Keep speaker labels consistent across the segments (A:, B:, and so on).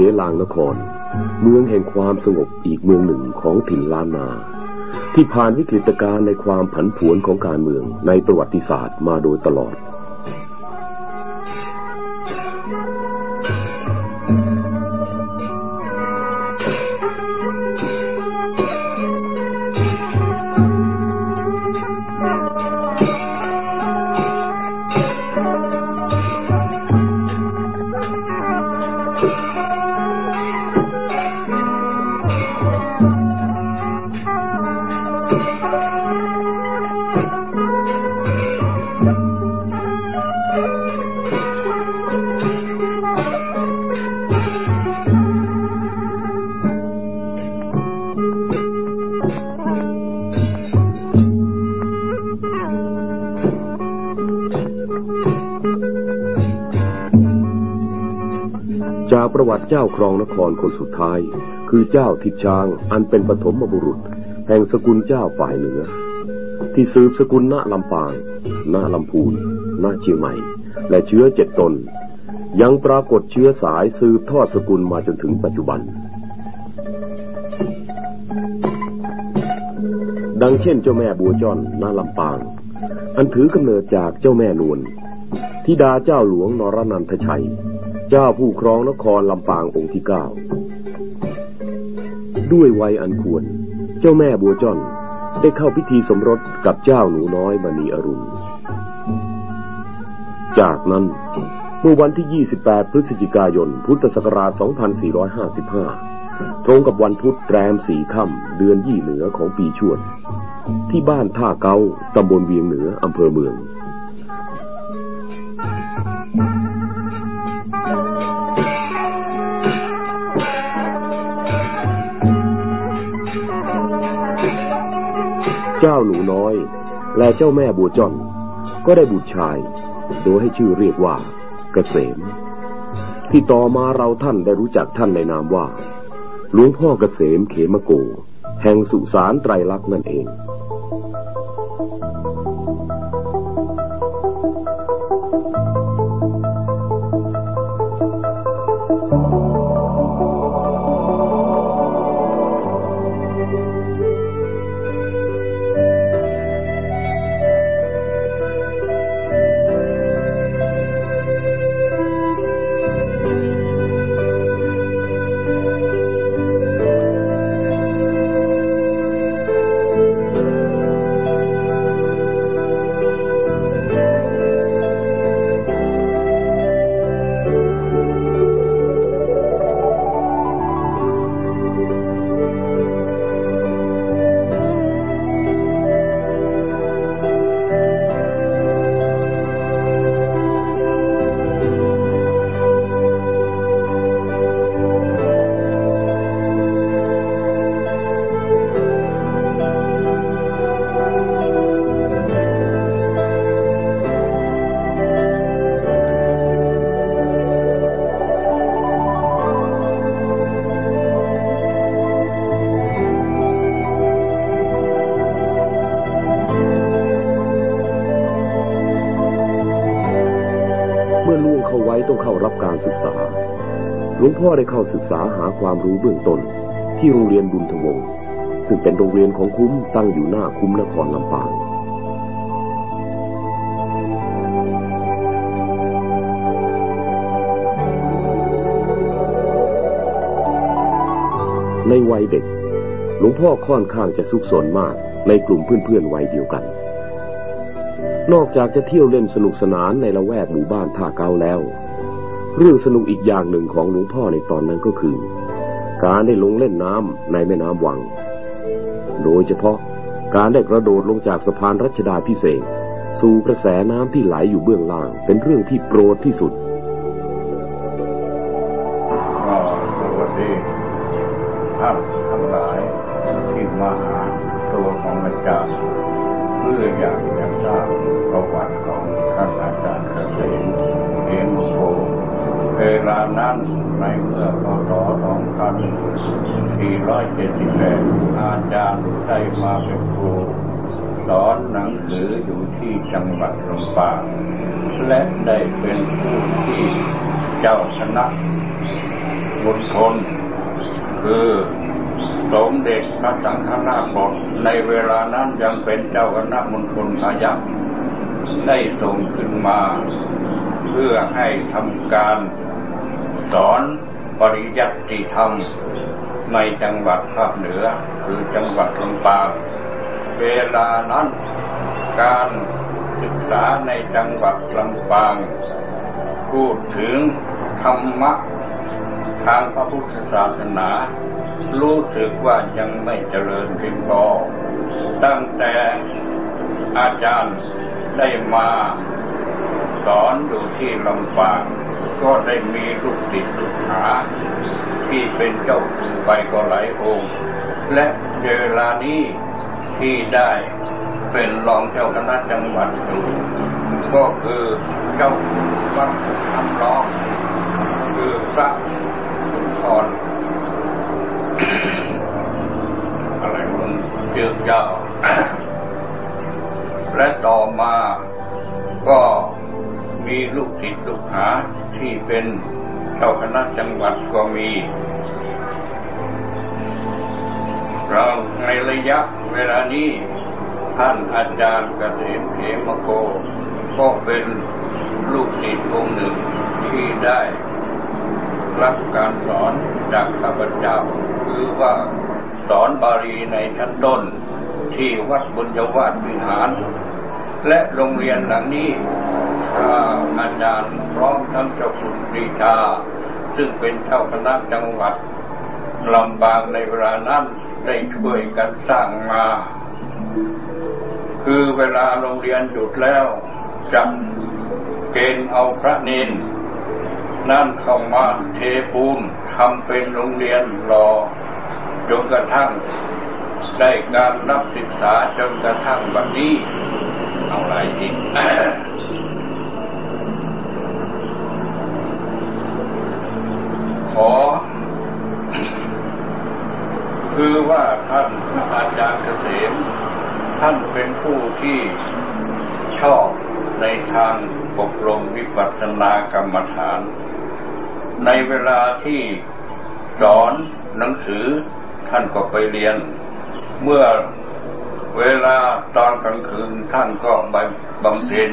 A: ลำปางหรือเขลางนคร เมืองแห่งความสงบอีกเมืองหนึ่งของถิ่นล้านนา ที่ผ่านวิกฤตการณ์ในความผันผวนของการเมืองในประวัติศาสตร์มาโดยตลอด เจ้าครองนครคนสุดท้าย คือเจ้าทิดช้างอันเป็นปฐมบุรุษ แห่งสกุลเจ้าฝ่ายเหนือ ที่สืบสกุลณลำปางณลำพูนณเชียงใหม่ และเชื้อเจ็ดตน ยังปรากฏเชื้อสายสืบทอดสกุลมาจนถึงปัจจุบัน ดังเช่นเจ้าแม่บัวจ้อนณลำปาง อันถือกำเนิดจากเจ้าแม่นวลทิดาเจ้าหลวงนรนันทชัย เจ้าผู้ครองนครลำปางองค์ที่เก้าด้วยวัยอันควร เจ้าแม่บัวจ้อนได้เข้าพิธีสมรสกับเจ้าหนูน้อยมณีอรุณ จากนั้นเมื่อวันที่ 28 พฤศจิกายน พุทธศักราช 2455 ตรงกับวันพุธแรมสี่ค่ำเดือนยี่เหนือของปีชวด ที่บ้านท่าเกาตำบลเวียงเหนืออำเภอเมือง เจ้าหนูน้อย และเจ้าแม่บัวจอนก็ได้บุตรชาย โดยให้ชื่อเรียกว่า เกษม ที่ต่อมาเราท่านได้รู้จักท่านในนามว่าหลวงพ่อเกษมเขมโก แห่งสุสานไตรลักษณ์นั่นเอง ศึกษาหาความรู้เบื้องต้นที่โรงเรียนบุญทวงศ์ซึ่งเป็นโรงเรียนของคุ้มตั้งอยู่หน้าคุ้มนครลำปางในวัยเด็ก หลวงพ่อค่อนข้างจะซุกซนมากในกลุ่มเพื่อนๆวัยเดียวกัน นอกจากจะเที่ยวเล่นสนุกสนานในละแวกหมู่บ้านท่าเกาแล้ว เรื่องสนุกอีกอย่างหนึ่งของหลวงพ่อในตอนนั้นก็คือ การได้ลงเล่นน้ำในแม่น้ำวัง โดยเฉพาะการได้กระโดดลงจากสะพานรัชดาพิเศษ สู่กระแสน้ำที่ไหลอยู่เบื้องล่าง เป็นเรื่องที่โปรดที่สุด
B: นั้นในเมื่อพศ2478 อาจารย์ได้มาเป็นครูสอนหนังสืออยู่ที่จังหวัดลำปาง และได้เป็นผู้ที่เจ้าคณะบุญทนคือสมเด็จพระสังฆราชบดในเวลานั้นยังเป็นเจ้าคณะมณฑลพายัพได้ส่งขึ้นมา เพื่อให้ทำการ สอนปริยัติธรรมในจังหวัดภาคเหนือคือจังหวัดลำปางเวลานั้น การศึกษาในจังหวัดลำปาง พูดถึงธรรมะทางพระพุทธศาสนา รู้สึกว่ายังไม่เจริญเพียงพอตั้งแต่อาจารย์ได้มาสอนอยู่ที่ลำปาง ก็ได้มีลูกศิษย์ลูกหาที่เป็นเจ้าคุณไปก็หลายองค์ และเวลานี้ที่ได้เป็นรองเจ้าคณะจังหวัดอยู่ก็คือเจ้าวัดทำร้องคือพระสุนทรอะไรมันเจือเจ้าและต่อมาก็ มีลูกศิษย์ลูกหาที่เป็นเจ้าคณะจังหวัดก็มี เราในระยะเวลานี้ท่านอาจารย์เกษมเขมโก ก็เป็นลูกศิษย์องค์หนึ่งที่ได้รับการสอนจากข้าพเจ้า คือว่าสอนบาลีในชั้นต้นที่วัดบุญยวาสวิหาร และโรงเรียนหลังนี้อาจารย์พร้อมทั้งเจ้าคุณปรีชาซึ่งเป็นเจ้าคณะจังหวัดลำบางในเวลานั้นได้ช่วยกันสร้างมา คือเวลาโรงเรียนหยุดแล้วจะเกณฑ์เอาพระเนนนั่นเข้ามาเทปูนทำเป็นโรงเรียนรอจนกระทั่งได้การรับศึกษาจนกระทั่งบัดนี้ เอาไรอีกขอ คือว่าท่านอาจารย์เกษมท่านเป็นผู้ที่ชอบในทางอบรมวิปัสสนากรรมฐาน ในเวลาที่สอนหนังสือท่านก็ไปเรียน เมื่อ เวลาตอนกลางคืนท่านก็บำเพ็ญ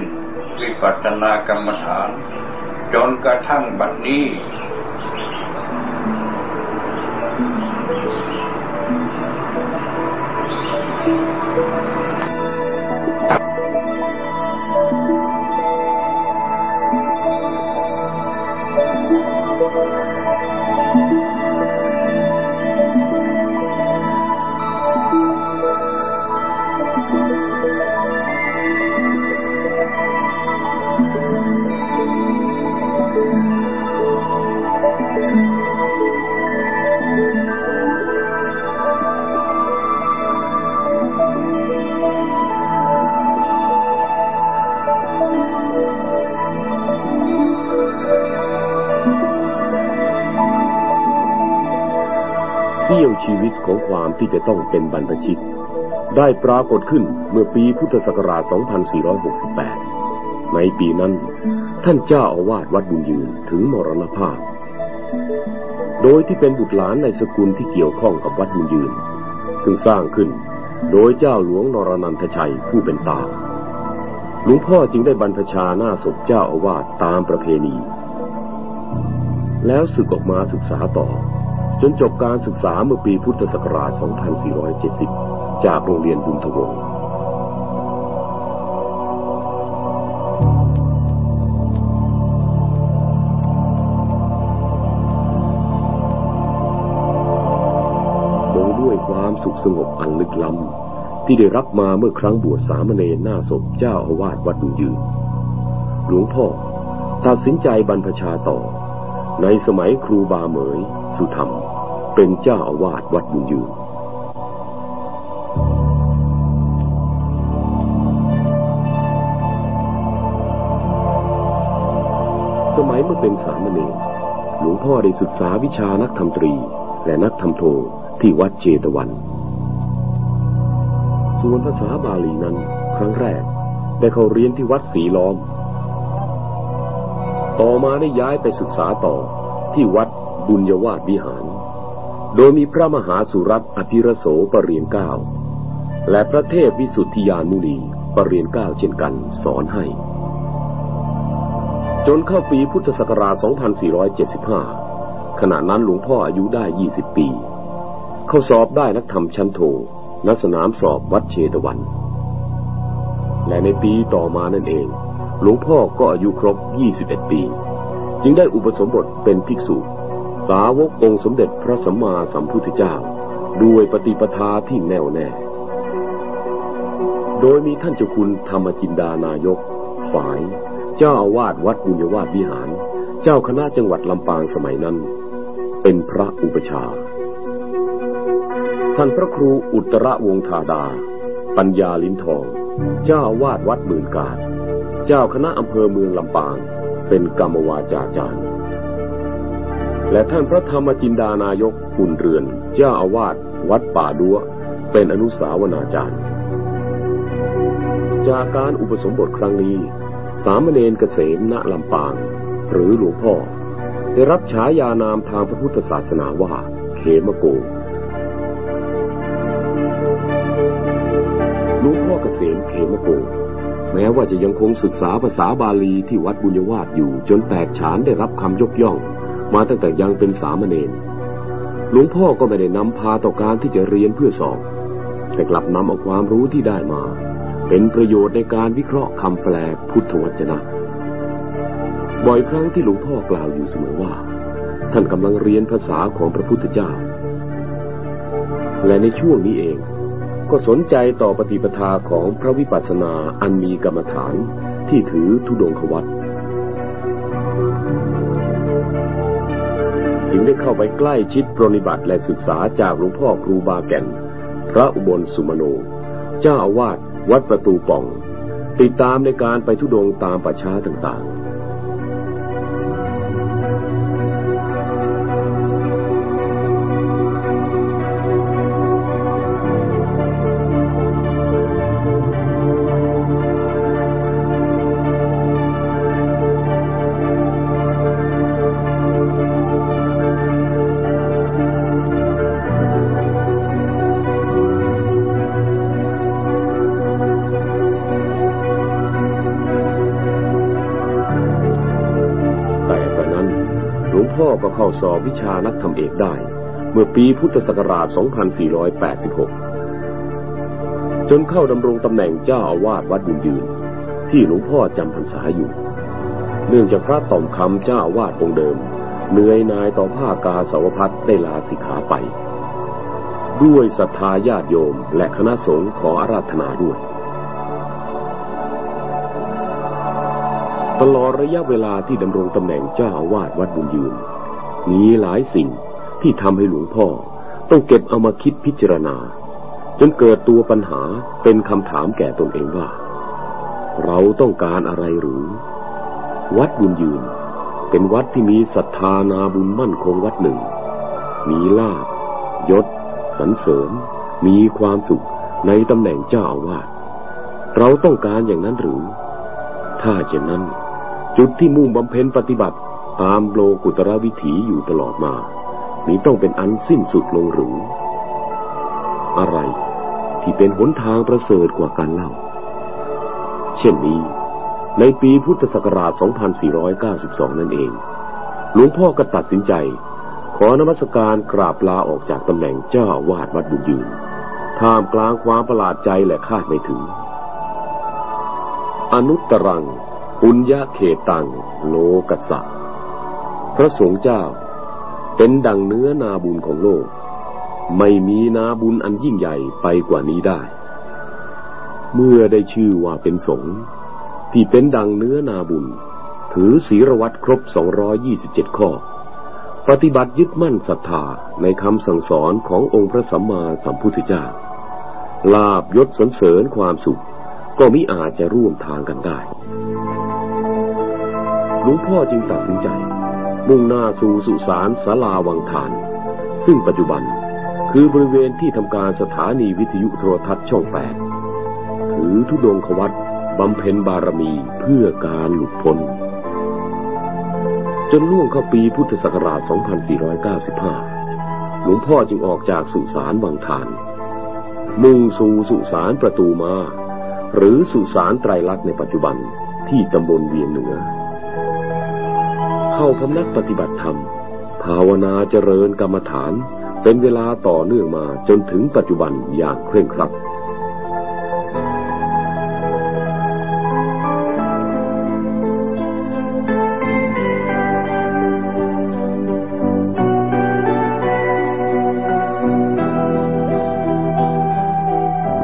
B: วิปัสสนากรรมฐาน จนกระทั่งบัดนี้
A: ที่จะต้องเป็นบรรพชิต ได้ปรากฏขึ้นเมื่อปีพุทธศักราช 2468 ในปีนั้น ท่านเจ้าอาวาสวัดบุญยืนถึงมรณภาพ โดยที่เป็นบุตรหลานในสกุลที่เกี่ยวข้องกับวัดบุญยืน ซึ่งสร้างขึ้นโดยเจ้าหลวงนรนันทชัยผู้เป็นตาหลวงพ่อจึงได้บรรพชาหน้าศพเจ้าอาวาสตามประเพณี แล้วสึกออกมาศึกษาต่อ จนจบการศึกษาเมื่อปีพุทธศักราช 2470 จากโรงเรียนบุญทวงศ์ด้วยความสุขสงบอันลึกล้ำที่ได้รับมาเมื่อครั้งบวชสามเณรหน้าศพเจ้าอาวาสวัดบุญยืน หลวงพ่อตัดสินใจบรรพชาต่อ ในสมัยครูบาเหมย สุธรรม เป็นเจ้าอาวาสวัดบุญยืนสมัยเมื่อเป็นสามเณรหลวงพ่อได้ศึกษาวิชานักธรรมตรี และนักธรรมโทที่วัดเจตวัน ส่วนภาษาบาลีนั้น ครั้งแรกได้เข้าเรียนที่วัดสีล้อม ต่อมาได้ย้ายไปศึกษาต่อที่วัด บุญยวาสวิหาร โดยมีพระมหาสุรัตน์อภิรโสปรเรียนเก้าและพระเทพวิสุทธิยานมุนีปรเรียนเก้าเช่นกันสอนให้ จนเข้าปีพุทธศักราช 2475 ขณะนั้นหลวงพ่ออายุได้ 20 ปี เขาสอบได้นักธรรมชั้นโทณสนามสอบวัดเชตวัน และในปีต่อมานั่นเอง หลวงพ่อก็อายุครบ 21 ปี จึงได้อุปสมบทเป็นภิกษุ สาวกองสมเด็จพระสัมมาสัมพุทธเจ้า ด้วยปฏิปทาที่แน่วแน่ โดยมีท่านเจ้าคุณธรรมจินดานายก ฝ่าย เจ้าอาวาสวัดบุญยวาสวิหาร เจ้าคณะจังหวัดลำปางสมัยนั้น เป็นพระอุปชา ท่านพระครูอุตระวงธาดา ปัญญาลิ้นทอง เจ้าวาดวัดหมื่นกาศเจ้าคณะอำเภอเมืองลำปาง เป็นกรรมวาจาจารย์ และท่านพระธรรมจินดานายกขุนเรือน เจ้าอาวาสวัดป่าดัวเป็นอนุสาวนาจารย์ จากการอุปสมบทครั้งนี้ สามเณรเกษมณลำปาง หรือหลวงพ่อ ได้รับฉายานามทางพระพุทธศาสนาว่า เขมโกหลวงพ่อเกษมเขมโกแม้ว่าจะยังคงศึกษาภาษาบาลีที่วัดบุญวาสอยู่จนแตกฉานได้รับคำยกย่อง มาตั้งแต่ยังเป็นสามเณรหลวงพ่อก็ไม่ได้นำพาต่อการที่จะเรียนเพื่อสอบ แต่กลับนำเอาความรู้ที่ได้มา เป็นประโยชน์ในการวิเคราะห์คำแปลพุทธวจนะ บ่อยครั้งที่หลวงพ่อกล่าวอยู่เสมอว่า ท่านกำลังเรียนภาษาของพระพุทธเจ้า และในช่วงนี้เอง ก็สนใจต่อปฏิปทาของพระวิปัสสนาอันมีกรรมฐานที่ถือทุดงควัต จึงได้เข้าไปใกล้ชิดปรนิบัติและศึกษาจากหลวงพ่อครูบาแก่น พระอุบลสุมโน เจ้าอาวาสวัดประตูป่อง ติดตามในการไปทุดงตามป่าช้าต่างๆ สอบวิชานักธรรมเอกได้ เมื่อปีพุทธศักราช 2486 จนเข้าดำรงตำแหน่งเจ้าอาวาสวัดบุญยืน ที่หลวงพ่อจำพรรษาอยู่ เนื่องจากพระต่อมคำเจ้าอาวาสองเดิม เหนื่อยนายต่อผ้ากาสาวพัดได้ลาสิกขาไป ด้วยศรัทธาญาติโยมและคณะสงฆ์ขออาราธนาด้วยตลอดระยะเวลาที่ดำรงตำแหน่งเจ้าอาวาสวัดบุญยืน มีหลายสิ่งที่ทำให้หลวงพ่อ ต้องเก็บเอามาคิดพิจารณา จนเกิดตัวปัญหาเป็นคำถามแก่ตนเองว่า เราต้องการอะไรหรือ วัดบุญยืน เป็นวัดที่มีศรัทธานาบุญมั่นคงวัดหนึ่ง มีลาบยศสรรเสริญ มีความสุขในตำแหน่งเจ้าอาวาสเราต้องการอย่างนั้นหรือ ถ้าเช่นนั้น จุดที่มุ่งบำเพ็ญปฏิบัติ ตามโลกุตระวิถีอยู่ตลอดมานี้ต้องเป็นอันสิ้นสุดลงหรือ อะไรที่เป็นหนทางประเสริฐกว่าการเล่า เช่นนี้ ในปีพุทธศักราช 2492 นั่นเอง หลวงพ่อก็ตัดสินใจ ขอนมัสการกราบลาออกจากตำแหน่งเจ้าวาดวัดบุญยืน ท่ามกลางความประหลาดใจและคาดไม่ถึง อนุตตรัง ปุญญาเขตัง โลกัสสะ พระสงฆ์เจ้า เป็นดังเนื้อนาบุญของโลก ไม่มีนาบุญอันยิ่งใหญ่ไปกว่านี้ได้ เมื่อได้ชื่อว่าเป็นสงฆ์ที่เป็นดังเนื้อนาบุญ ถือศีลวัตรครบ 227 ข้อ ปฏิบัติยึดมั่นศรัทธาในคำสั่งสอนขององค์พระสัมมาสัมพุทธเจ้า ลาบยศสรรเสริญความสุข ก็มิอาจจะร่วมทางกันได้หลวงพ่อจึงตัดสินใจ มุ่งหน้าสู่สุสานสาลาวังทาน ซึ่งปัจจุบันคือบริเวณที่ทำการสถานีวิทยุโทรทัศน์ช่องแปดถือทุดงควัตบำเพ็ญบารมีเพื่อการหลุดพ้น จนล่วงเข้าปีพุทธศักราช 2495 หลวงพ่อจึงออกจากสุสานวังทาน มุ่งสู่สุสานประตูมา หรือสุสานไตรลักษณ์ในปัจจุบันที่ตำบลเวียงเหนือ เข้าพำนักปฏิบัติธรรม ภาวนาเจริญกรรมฐาน เป็นเวลาต่อเนื่องมาจนถึงปัจจุบันอย่างเคร่งครัด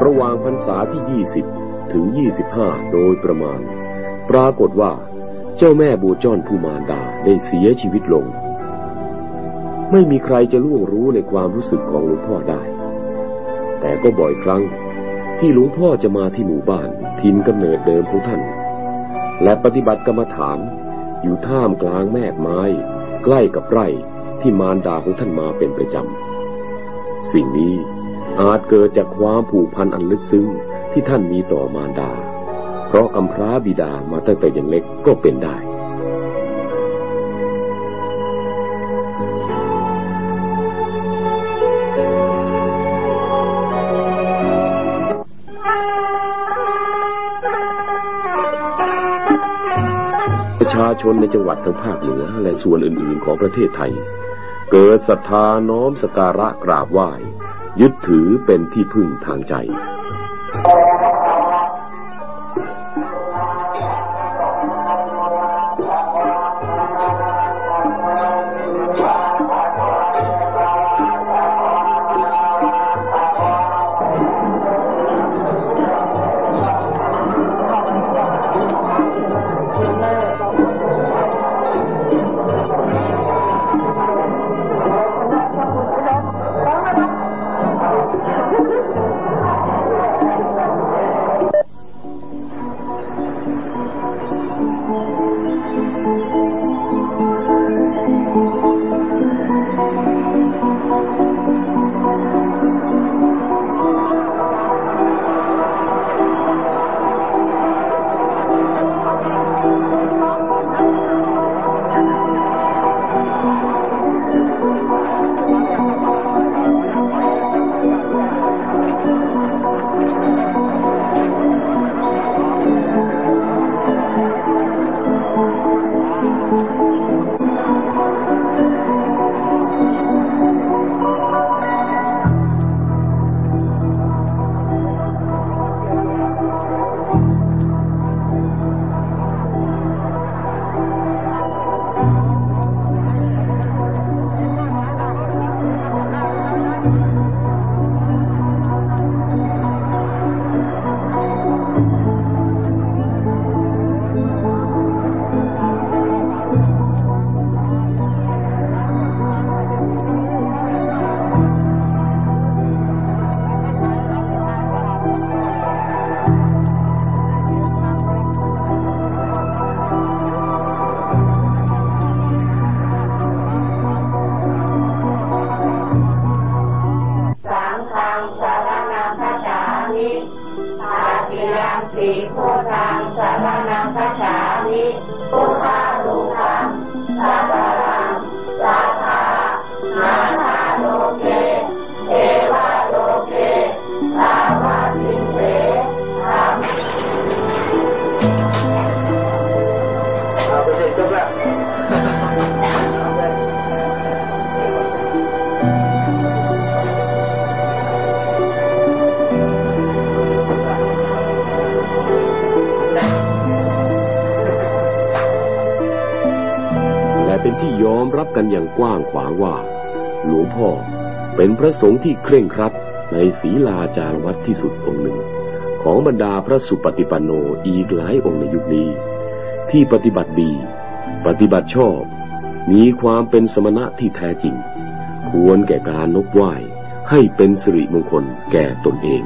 A: ระหว่างพรรษาที่ 20 ถึง 25 โดยประมาณ ปรากฏว่า เจ้าแม่บูจอนผู้มารดาได้เสียชีวิตลง ไม่มีใครจะล่วงรู้ในความรู้สึกของหลวงพ่อได้ แต่ก็บ่อยครั้งที่หลวงพ่อจะมาที่หมู่บ้านทินกำเนิดเดิมของท่าน และปฏิบัติกรรมฐานอยู่ท่ามกลางแมกไม้ ใกล้กับไร่ที่มารดาของท่านมาเป็นประจำ สิ่งนี้อาจเกิดจากความผูกพันอันลึกซึ้งที่ท่านมีต่อมารดา เพราะกำพร้าบิดามาตั้งแต่ยังเล็กก็เป็นได้ ประชาชนในจังหวัดทางภาคเหนือและส่วนอื่นๆของประเทศไทย เกิดศรัทธาน้อมสการะกราบไหว้ ยึดถือเป็นที่พึ่งทางใจ
C: ติโคตังสัมมาณัมคัจฉามิ
A: กันอย่างกว้างขวางว่า หลวงพ่อเป็นพระสงฆ์ที่เคร่งครัดในศีลาจารวัดที่สุดองค์หนึ่ง ของบรรดาพระสุปฏิปันโนอีกหลายองค์ในยุคนี้ ที่ปฏิบัติดี ปฏิบัติชอบ มีความเป็นสมณะที่แท้จริง ควรแก่การนกไหว้ให้เป็นสิริมงคลแก่ตนเอง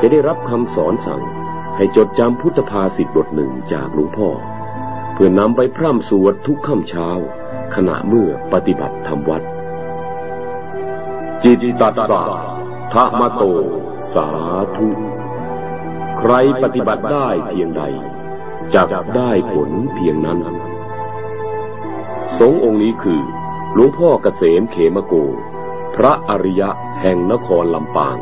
A: จะได้รับคำสอนสั่งให้จดจำพุทธภาษิตบทหนึ่งจากหลวงพ่อ เพื่อนำไปพร่ำสวดทุกค่ำเช้า ขณะเมื่อปฏิบัติธรรมวัด จิตตัสสะทะมะโต สาธุ ใครปฏิบัติได้เพียงใดจะได้ผลเพียงนั้น สงองค์นี้คือหลวงพ่อเกษมเขมโก พระอริยะแห่งนครลำปาง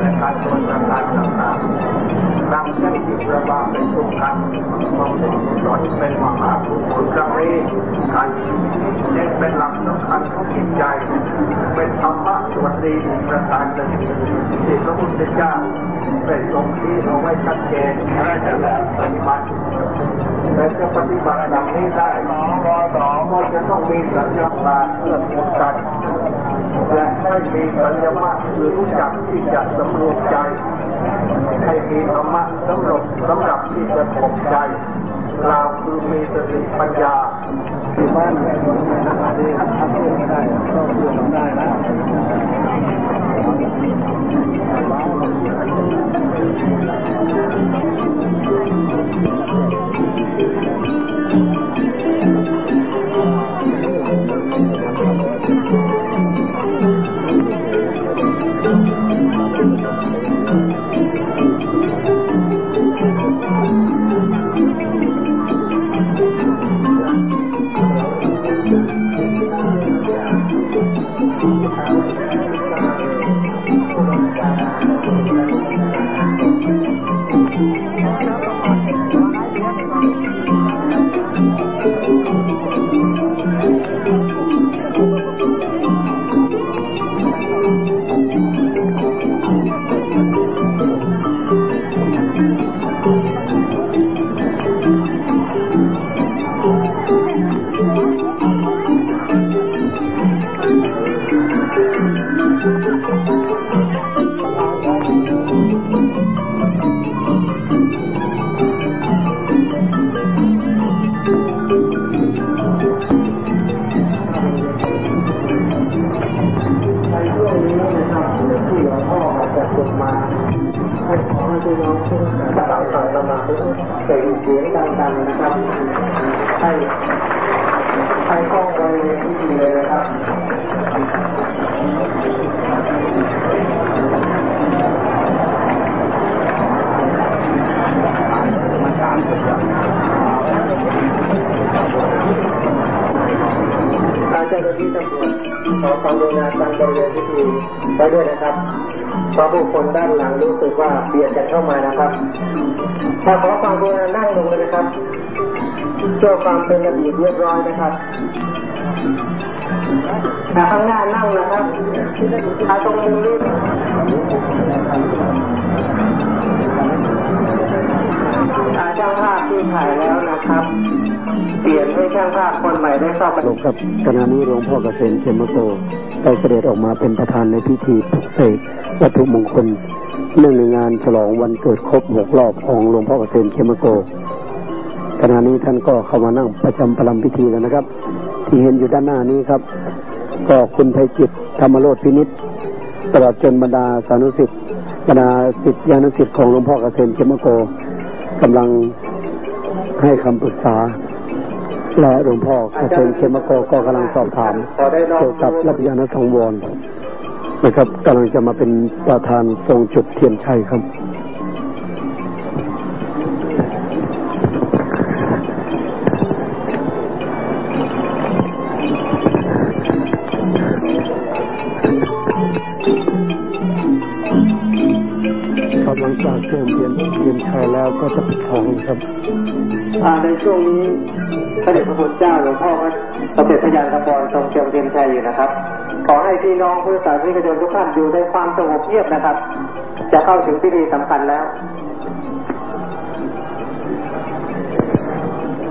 D: รื่องรู้จัการตนการต่างๆดังเช่นที่พระบาเป็นทุกขันความเป็นสอนเป็นมหาภูมิกรีการเน้นเป็นหลักสำคัญของจิตใจ เป็นธรรมะส่วนดีประการหนึ่งที่พระพุทธเจ้าได้ทรงที่เอาไว้ชัดเจนและจะแบบปฏิบัติแต่จะปฏิบัติดังนี้ได้ก็จะต้องมีสัญญาณเพื่อป้องกัน และให้มีสัญญาณคือรู้จักที่จะสำรวมใจ ให้มีธรรมะสำหรับสำหรับที่จะปกใจเราคือมีสติปัญญาที่บ้านเนี่ยดีทำเพื่อได้ก็เพื่อได้นะเเลยนะครับเพื่อความเป็นระเบียบเรียบร้อยนะครับถ้าข้างหน้านั่งนะครับถ้าตรงมุมนี้ช่างภาพที่ถ่ายแล้วนะครับ เปลี่ยนให้ช่างภาพคนใหม่ได้เข้าไป
E: ลงครับขณะนี้หลวงพ่อเกษมเขมโกได้เสด็จออกมาเป็นประธานในพิธีปลุกเสกวัตถุมงคลเนื่องในงานฉลองวันเกิดครบหกรอบของหลวงพ่อเกษมเขมโก ขณะนี้ท่านก็เข้ามานั่งประจำประลำพิธีแล้วนะครับ ที่เห็นอยู่ด้านหน้านี้ครับ ก็คุณไพจิตธรรมโรธพินิษตลอดจนบรรดาสานุสิทธิ์บรรดาสิทธิานุสิทธิ์ของหลวงพ่อเกษมเขมโกกำลังให้คำปรึกษา และหลวงพ่อเกษมเขมโกก็กำลังสอบถามเกี่ยวกับรับยานสังวรนะครับกำลังจะมาเป็นประธานทรงจุดเทียนชัยครับ
D: พระเดชพระคุณเจ้าหลวงพ่อก็สมเด็จพระญาณสังวรทรงเจิมเทียนชัยอยู่นะครับ ขอให้พี่น้องพุทธศาสนิกชนทุกท่านอยู่ในความสงบเงียบนะครับ จะเข้าถึงพิธีสำคัญแล้ว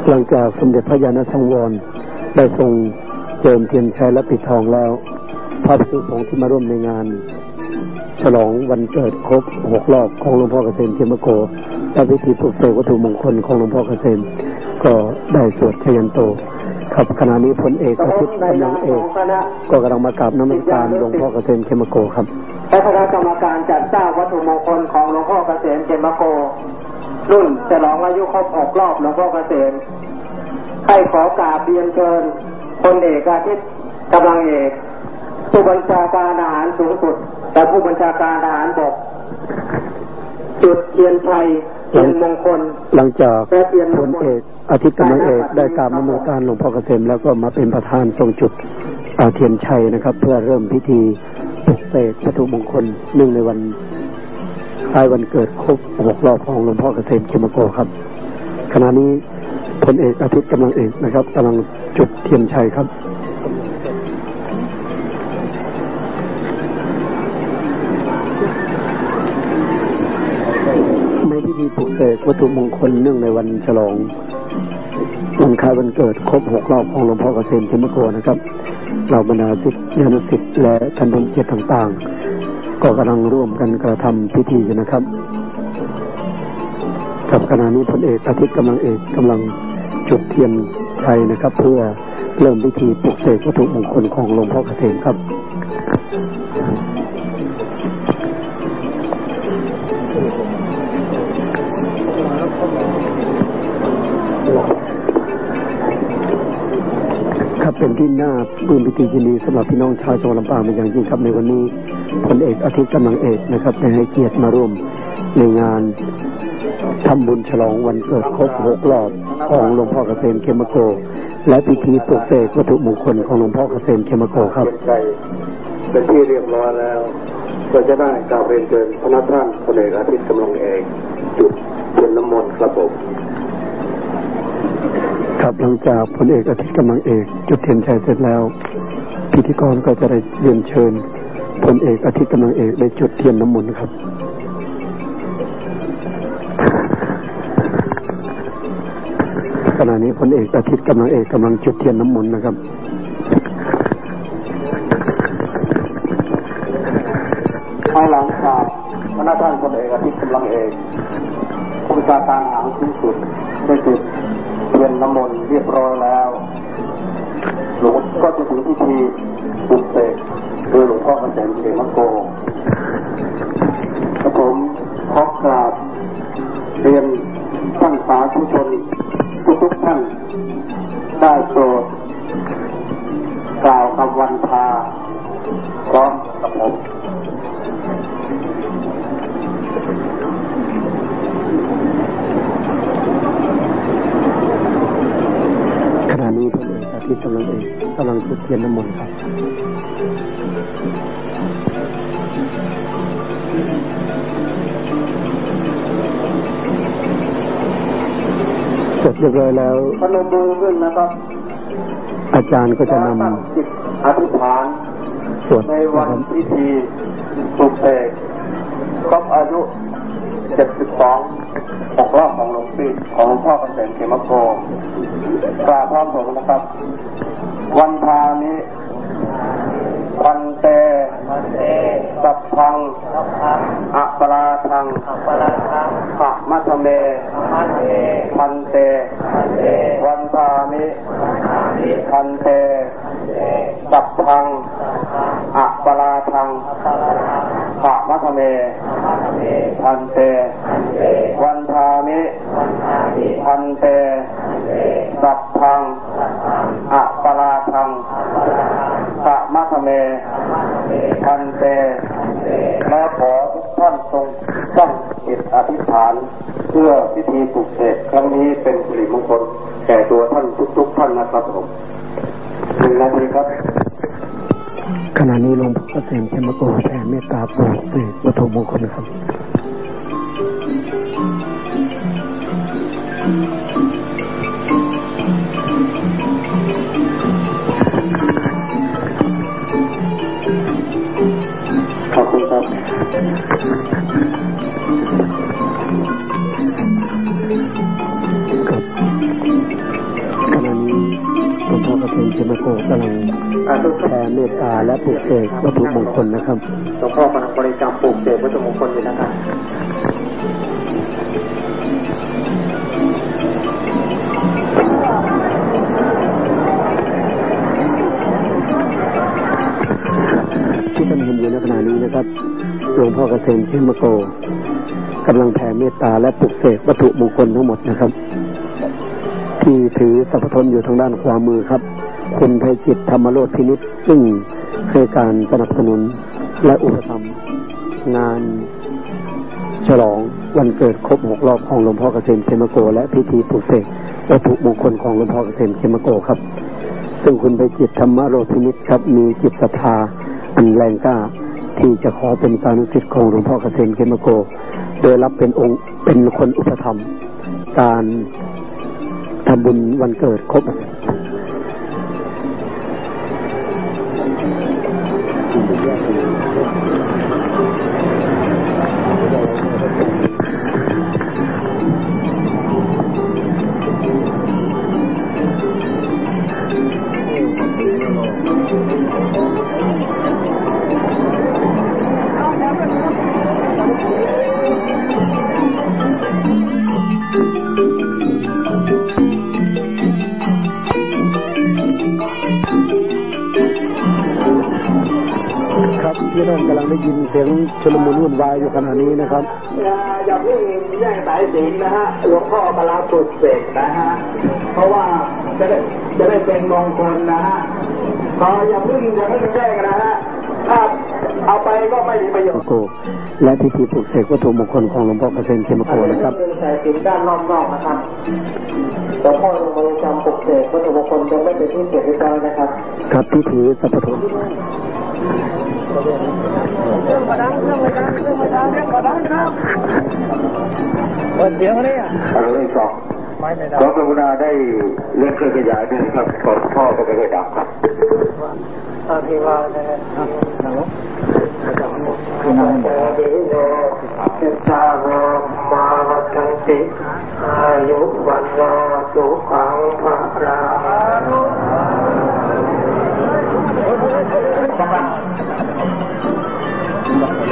E: หลังจากสมเด็จพระญาณสังวรได้ทรงเจิมเทียนชัยและปิดทองแล้ว พระภิกษุสงฆ์ที่มาร่วมในงาน ฉลองวันเกิดครบหกรอบของหลวงพ่อเกษมเทียมโกและพิธีปลุกเสกวัตถุมงคลของหลวงพ่อเกษม ก็ได้สวดชยันโต ครับขณะนี้พลเอกอาทิตย์กำลังเอก ก็กำลังมากราบน้ำมันการหลวงพ่อเกษมเทมโกครับ
D: และคณะกรรมการจัดสร้างวัตถุมงคลของหลวงพ่อเกษมเจมโก รุ่นฉลองอายุครบหกรอบหลวงพ่อเกษมให้ขอกราบเรียนเชิญพลเอกอาทิตย์
F: กำลังเอกผู้บัญชาการทหารสูงสุดและผู้บัญชาการทหารบกจุดเทียนชัย เป็นมงคล
E: หลังจากพลเอกอาทิตย์กำลังเอกได้ตามนโมการหลวงพ่อเกษมแล้วก็มาเป็นประธานทรงจุดอาเทียนชัยนะครับ เพื่อเริ่มพิธีปลุกเสกวัตถุมงคลหนึ่งในวันคล้ายวันเกิดครบหกรอบของหลวงพ่อเกษมเขมโกครับ ขณะนี้พลเอกอาทิตย์กำลังเอกนะครับกำลังจุดเทียนชัยครับ เสกวัตถุมงคลเนื่องในวันฉลองวันคล้ายวันเกิดครบหกรอบของหลวงพ่อเกษมเขมโกนะครับเราบรรดาศิษยานุศิษย์และท่านผู้เกียรติต่างๆ ก็กำลังร่วมกันกระทำพิธีอยู่นะครับกับขณะนี้พลเอกอาทิตย์กำลังเอกกำลังจุดเทียนชัยนะครับ เพื่อเริ่มพิธีปลุกเสกวัตถุมงคลของหลวงพ่อเกษมครับ เป็นที่น่าปลื้มปิติยินดีสำหรับพี่น้องชาวจังหวัดลำปางเป็นอย่างยิ่งครับในวันนี้พลเอกอาทิตย์กำลังเอกนะครับได้ให้เกียรติมาร่วมในงานทำบุญฉลองวันเกิดครบหกรอบของหลวงพ่อเกษมเคมโก และพิธีปลุกเสกวัตถุมงคลของหลวงพ่อเกษมเคมโกครับ
F: ใจเป็นที่เรียบร้อยแล้วก็จะได้กล่าวเรียนเชิญพระนท่านพลเอกอาทิตย์กำลังเอกจุดเทียนน้ำมนต์ครับผม
E: ครับ หลังจากพลเอกอาทิตย์กำลังเอกจุดเทียนชัยเสร็จแล้ว พิธีกรก็จะได้เรียนเชิญพลเอกอาทิตย์กำลังเอกได้จุดเทียนน้ำมนต์ครับขณะนี้พลเอกอาทิตย์กำลังเอกกำลังจุดเทียนน้ำมนต์นะครับ
F: ภายหลังจากพระท่านพลเอกอาทิตย์กำลังเอกผู้บัญชาการหารสูงสุดได้จุด ยนน้ำมนต์เรียบร้อยแล้วหลวงก็จะถึงพิธีปลุกเสกโดยหลวงพ่อเกษมเขมโกกระผมขอกราบเรียนท่านสาธุชนทุกๆท่าน ได้โปรดกล่าวคำวันทาพร้อมกับผม
E: พลเอกอาทิตย์กำลังเอกกำลังจุดเทียนน้ำมนต์ครับเสร็จเรียบร้อยแล้ว
F: พนมมือขึ้นนะครับ
E: อาจารย์ก็จะน
F: แล้วตั้งจิตอธิษฐานำ
E: สวด
F: ใน
E: นะ
F: วัน
E: ครับ
F: พิธีปลุกเสกครบอายุ 72 6รอบของหลวงปีของหลวงพ่อเกษมเขมโกกราบพร้อมผมนะครับ วันพานี้วันเตสัพพังอัปราทังขะมัทเมมันเต วันพามิ พันเตสัพพังอัปราทังขะมัท เม พันเต วันพามิ พันเต สัพพังอัปราทังขะมัทเม พันเต แล้วขอทุกท่านทรงตั้งจิตอธิษฐาน เพื่อพิธีปลุกเสกครั้งนี้เป็นสิริมงคลแก่ตัวท่านทุกๆท่านนะครับผมหนึ่งนาทีครับ
E: ขณะนี้ หลวงพ่อเกษมเขมโกแผ่เมตตาโปรดเสกวัตถุมงคลครับ
F: ขอบคุณครับ
E: ครับขณะนี้หลวงพ่อเกษมเขมโกกำลัง แผ่เมตตาและปลุกเสกวัตถุมงคลนะครับ
F: หลวงพ่อกำลังบริกรรมปลูกเสกวัตถุมงคลอยู่นะครับ
E: ที่ท่านเห็นอยู่ในขณะนี้นะครับหลวงพ่อเกษมเขมโกกำลังแผ่เมตตาและปลุกเสกวัตถุมงคลทั้งหมดนะครับ ที่ถือสัพพทนอยู่ทางด้านขวามือครับ คุณไพจิตธรรมโรธพินิษซึ่งเคยการสนับสนุนและอุปถัมภ์งาน ฉลองวันเกิดครบหกรอบของหลวงพ่อเกษมเขมโก และพิธีปลุกเสกวัตถุมงคลของหลวงพ่อเกษมเขมโกครับ ซึ่งคุณไปจิตธรรมโรพินิษครับ มีจิตศรัทธาอันแรงกล้าที่จะขอเป็นสานุสิทธิ์ของหลวงพ่อเกษมเขมโก โดยรับเป็นองค์เป็นคนอุปถัมภ์การทำบุญวันเกิดครบ วุ่นวายอยู่ขณะนี้นะครับ
D: อย่าเพิ่งแย่งสายสินนะฮะหลวงพ่อกำลังปลุกเสกนะฮะเพราะว่าจะได้จะได้เป็นมงคลนะฮะก็อย่าเพิ่งอย่าเพิ่งแย่งนะฮะถ้าเอาไปก็ไม่มีประโยชน์
E: และพิธีปลุกเสกวัตถุมงคลของหลวงพ่อเกษมเขมโกนะครับ
D: สายสินด้านนอกๆนะครับหลวงพ่อลงมือจำปลุกเสกวัตถุมงคลจะไม่เป็นที่เกียรติยศนะครับ
E: ครับพิธีสัพพทุน
D: เรื่องมาดังเรื่องมาดังเรื่องมาดังเรื่องมาดังครับเปิดเสียงเลยอะอะไรไม่สองไม่ไม่ได้ขอกรุณาได้เล่นเครื่องขยายด้วยครับก่อนพ่อก็ไม่เคยดับครับอาทิวาเนี่ยคือนั่งบอกเดโนจิตาโวมาวัตันติอายุวันโนสุขังภะราใคร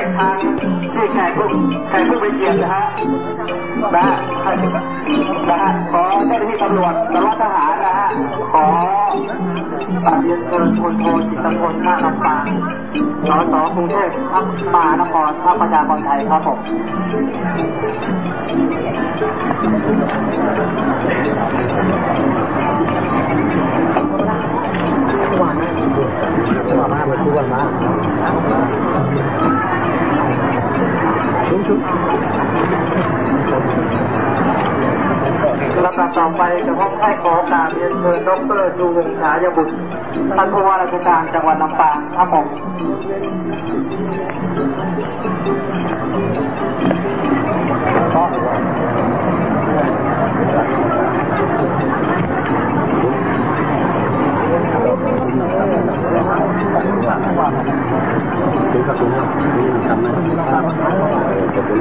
D: ยกทางที่แ
G: ขก
D: ผู้ไปเกียรนะฮะนะฮะนะฮะขอเจ้าหน้าที่ตำรวจตำรวจทหารนะฮะขอเรียนเชิญพลโทจิตพลหน้าลำปางสสกรุงเทพพักมานครพักประชากรไทยครับผมหวันมากทุกวันมา ลำดับต่อไปจะพบให้ขอการเรียนเชิญดรจูวงฉายบุตรท่านผู้ว่าราชการจังหวัดลำปางครับผมถึ งกับตรงนี้ทำได้ขอบคุณ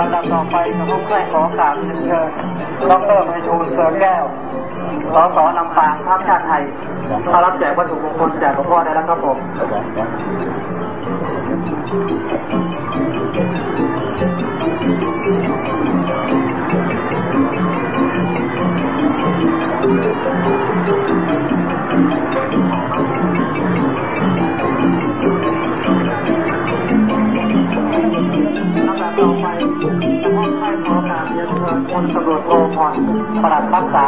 D: ลำดับต่อไปจะพบแรกขอกราบเชิญดรไพฑูรย์เสือแก้ว สสลำปางพรรคชาติไทยเขารับแจกวัตถุมงคลแจกหลวงพ่อได้แล้วครับผมต่อไปจะมอบให้ขอการเรียนเชิญพลตำรวจโทพรปลัดรักษา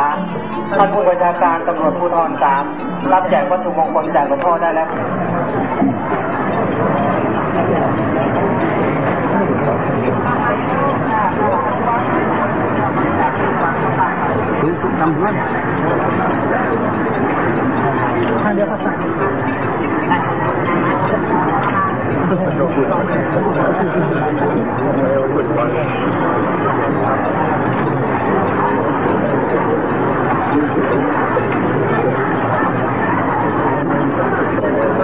D: ท่านผู้บัญชาการตำรวจภูธรสามรับแจกวัตถุมงคลจากหลวงพ่อได้แล้วทำเพื่อนทานเดียวกัน Thank.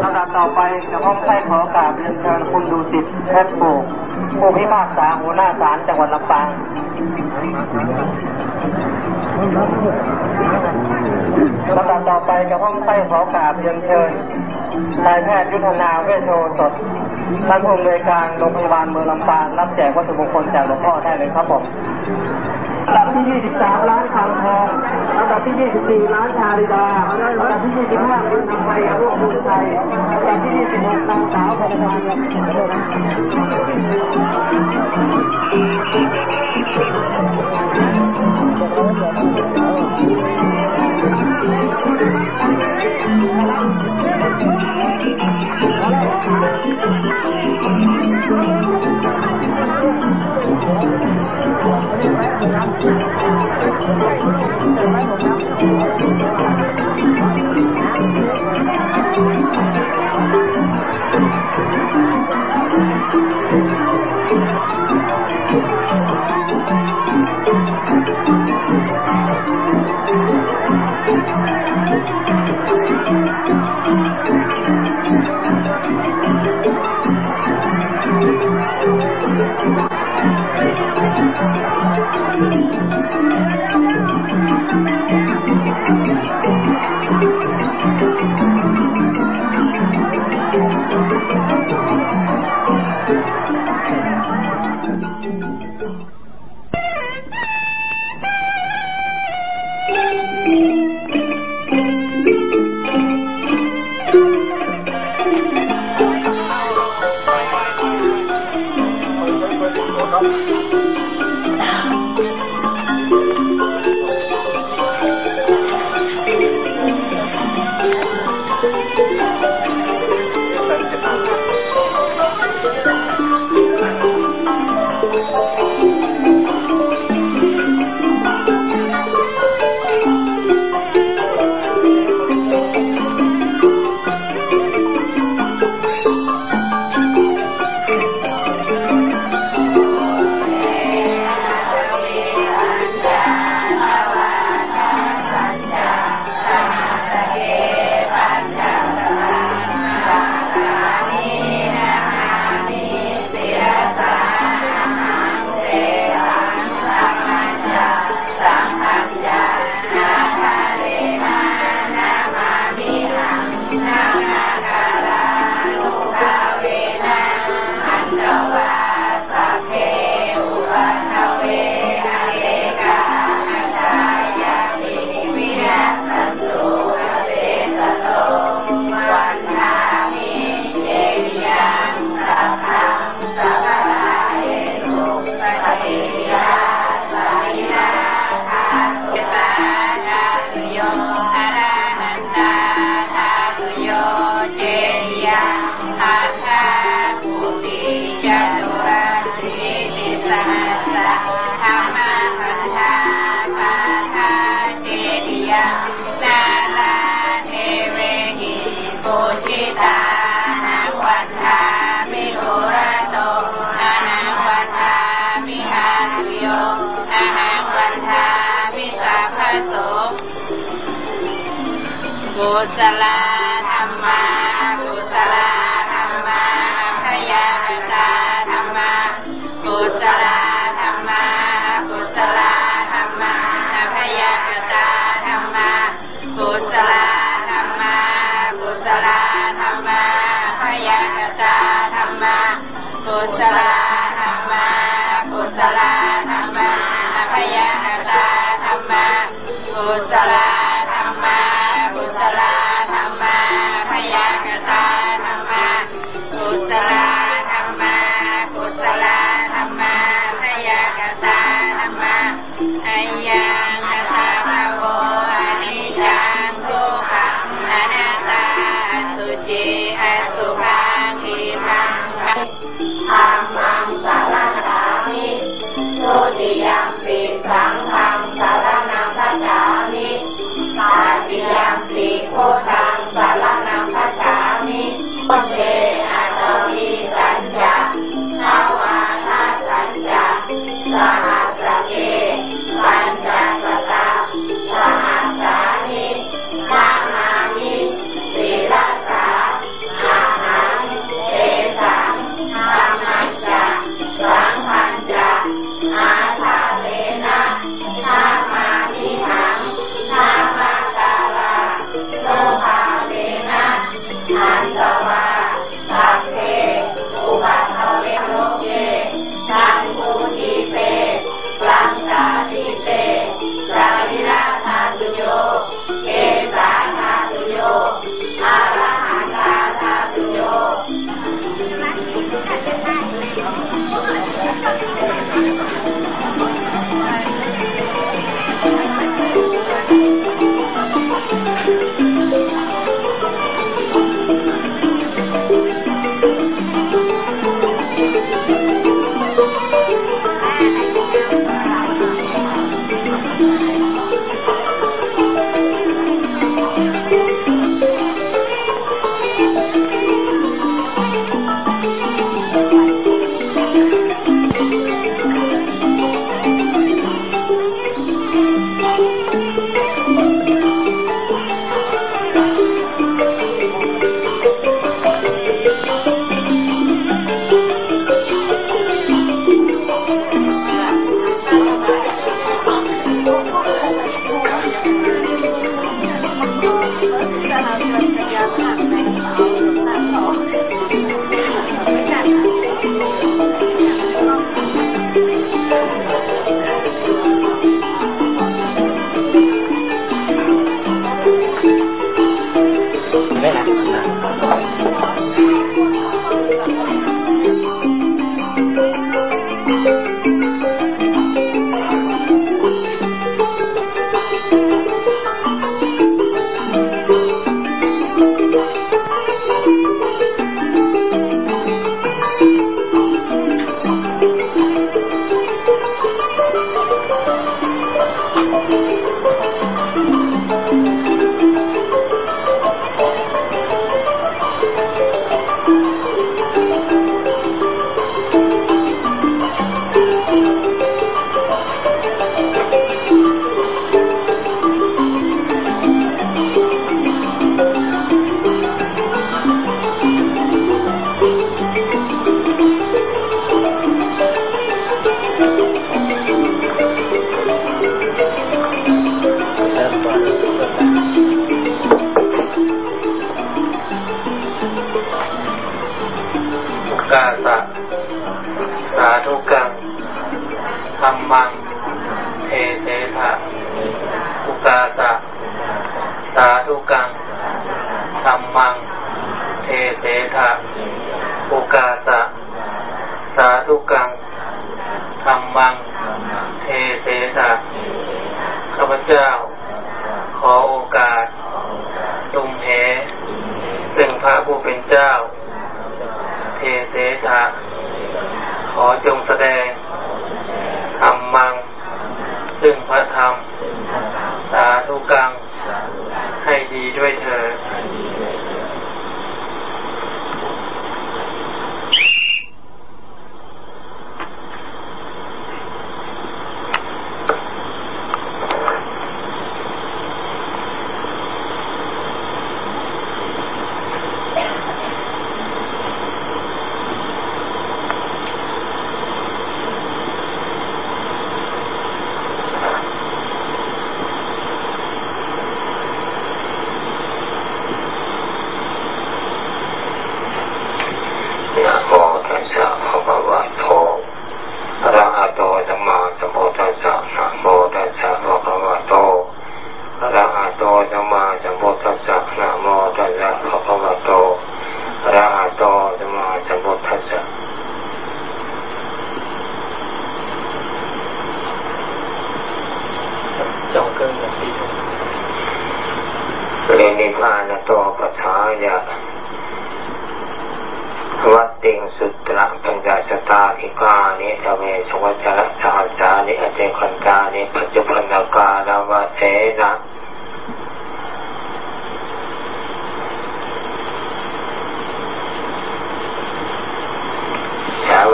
C: ลำดับต่อไปจะต้องให้ขอกราบเรียนเชิญคุณดูสิทแพทย์โบกผู้พิพากษาหัวหน้าศาลจังหวัดลำปางลำดับต่อไปจะต้องให้ขอกราบเรียนเชิญนายแพทย์ยุทธนาเวชโชสดท่านผู้อำนวยการโรงพยาบาลเมืองลำปางรับแจกวัตถุมงคลจากหลวงพ่อได้เลยครับผม ลำดับที่ 23ล้านคำทองลำดับที่ 24ล้านชาลิดาลำดับที่ 25ล้านทำไปร่วมบุญไทยลำดับที่ 26นางสาวของทา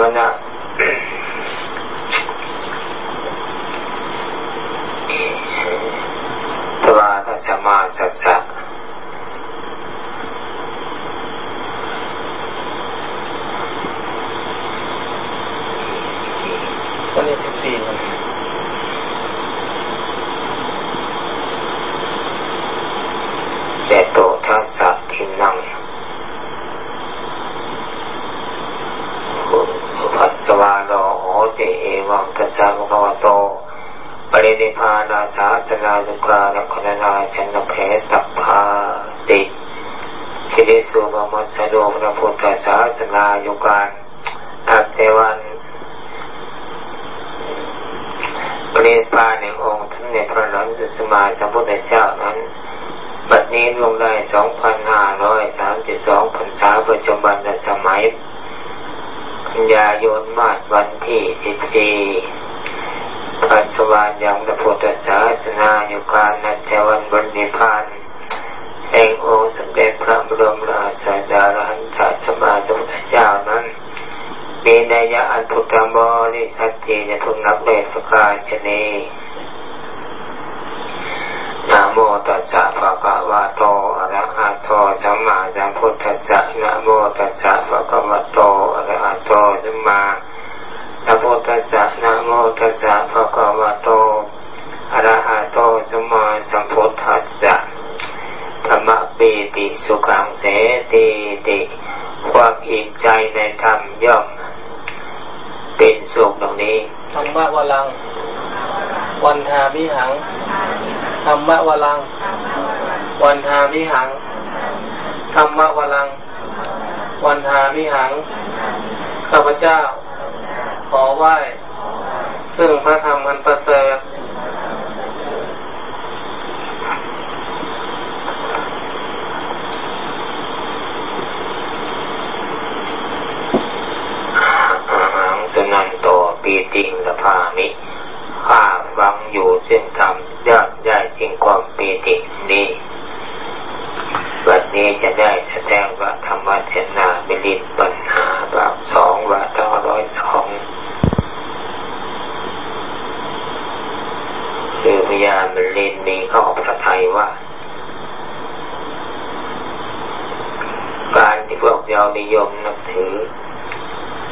C: 专家。 จนานุกราลักนนาจันเพตัพพาติสิริสุบามัสโดพระพุทธศาสนายุการอัตเทวันบริพาในองค์ท่านในพระนรสมาสัมพุทธเจ้านั้น
H: บัดนี้ลงได้สองพันห้า
C: ร้อยสามสิบสองพรรษาปัจจุบันสมัย พัญญายนมาตวันที่สิบสี่ ปัสจุบันยังพระพุทธศาสนาอยู่การนัทวันบนิพาน
H: เองโอสมเด็จพ
C: ระบรมราชดารันตสมาสุทธเจ้านั้นมีนัยยะอันถูกตามบริสัจเจจะพึงนับเลสการชนีนะโมตัสสะภะคะวะโตอะระหะโตสัมมาสัมพุทธัสสะนะโมตั
H: สสะภะคะวะโต
C: อะ
H: ระหะโตสัมมา
C: นะโมตัสสะนะโมตัสสะภะคะวะโตอะระหะ
H: โตสัมมาสัมพุ
C: ทธั
H: สสะธรรมปีติสุ
C: ขังเสติติความอิ่มใจในธรรมย่อม เป็นสุขตรงนี้ธรรมะวลัง วันทามิหังธรรมะวลัง วันทามิหังธรรมะวลัง วันทามิ
H: หังข้าพเจ้า ขอไหว้ ซึ่งพระธรรมอันประเสริฐสนันต่อปีติงละพามิข้าฟังอยู่ซึ่งธรรมยอดได้จริงความปีตินี้ วันนี้จะได้แสดงว่าธรรมเจนามิลินปัญหาบาสองว่าทร้อยสองคือพยามิลินมีข้อพระทยว่า การที่พวกเรานิยมนับถือ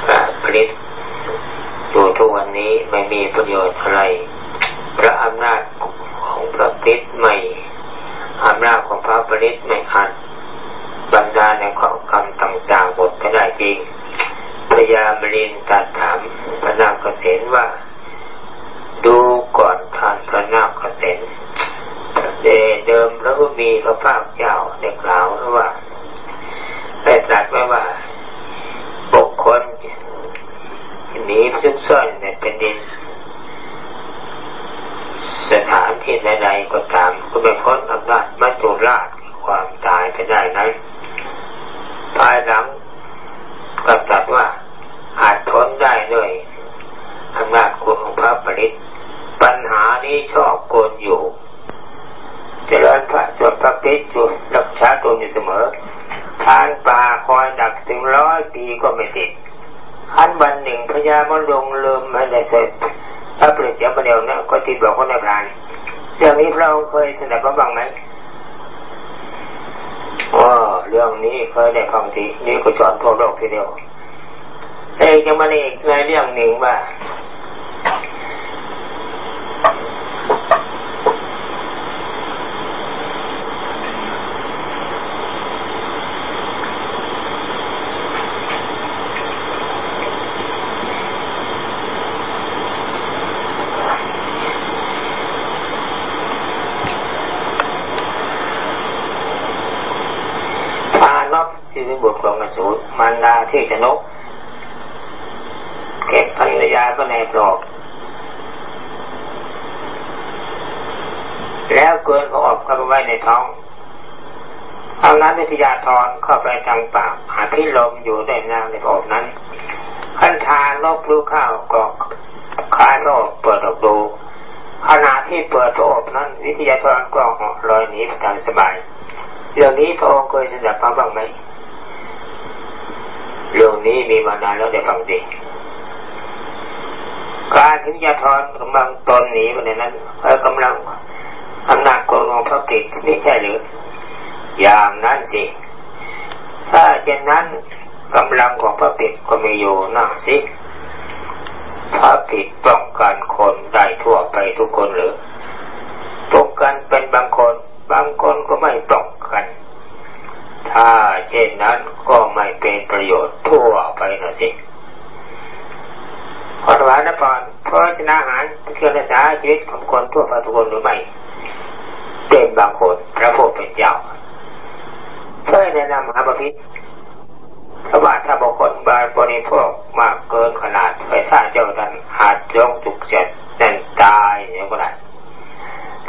H: พระพริษอยู่ทุกวันนี้ไม่มีประโยชน์อะไร พระอำนาจของพระพริษไม่ อำนาจของพระปริศในขันบรรดาในข้อกรรมต่างๆบทก็ได้จริงพยามรินตัดถามพระนาคเกษณว่า ดูก่อนท่านพระนาคเกษณเดเดิมพระผู้มีพระภาคเจ้าได้กล่าวว่าได้ตรัสไว้ว่าบุคคลหนีซึ่งซ่อนในเผ่นดิน สถานที่ใดๆก็ตามก็ไม่พ้นอำนาจมัจจุราชความตายไปได้นั้นภายหลังก็ตรัสว่าอาจพ้นได้ด้วยอำนาจคุณของพระปริตปัญหานี้ชอบโกนอยู่เจริญพระจดพระพิจุรักษาตัวอยู่เสมอทานป่าคอยดักถึงร้อยปีก็ไม่ติดอันวันหนึ่งพญามลงลืมไม่ได้เสร็จ พระปลือกเสียประเดี๋ยวนะก็ติดบอกคนในพรานเรื่องนี้พระองค์เคยเสนอมาบ้างไหมอ๋อเรื่องนี้เคยได้ฟังทีนี่ก็สอนทั่วโลกทีเดียวเอ้ยังมาอีกในเรื่องหนึ่งว่า สูตรมันดาที่ชนกเก็บภรรยาก็ในปลอก แล้วเกินเขาออกเข้าไปไว้ในท้องเอานั้นวิทยาธรเข้าไปทางปากหาพิลมอยู่ได้นานในปอกนั้นขันทานลบรู้ข้าวก็คลายโรคเปิดออกดูขณะที่เปิดอบนั้น วิทยาธรก็ลอยหนีไปทางสบายเรื่องนี้พระองค์เคยสดับมาบ้างไหม เรื่องนี้มีมานานแล้วได้ฟังสิการถึงยาทอนกำลังตนหนีไปในนั้นเออกำลังอำนาจของพระกิจไม่ใช่หรือ อย่างนั้นสิ ถ้าเช่นนั้นกำลังของพระปิดก็มีอยู่นั่งสิพระปิดป้องกันคนได้ทั่วไปทุกคนหรือป้องกันเป็นบางคน บางคนก็ไม่ป้องกัน ถ้าเช่นนั้นก็ไม่เป็นประโยชน์ทั่วไปนะสิขอถวายนะพรเพราะชนะอาหารเพื่อรักษาชีวิตของคนทั่วไปทุกคนหรือไม่เป็นบางคนพระพุทธเจ้าเพื่อแนะนำมหาปพิธเพระว่าถ้าบุคคลบาบริโภคมากเกินขนาดไปถ้าเจ้าท่านอาจจงจุกเจ็ดนั่นตายอย่างก็ได้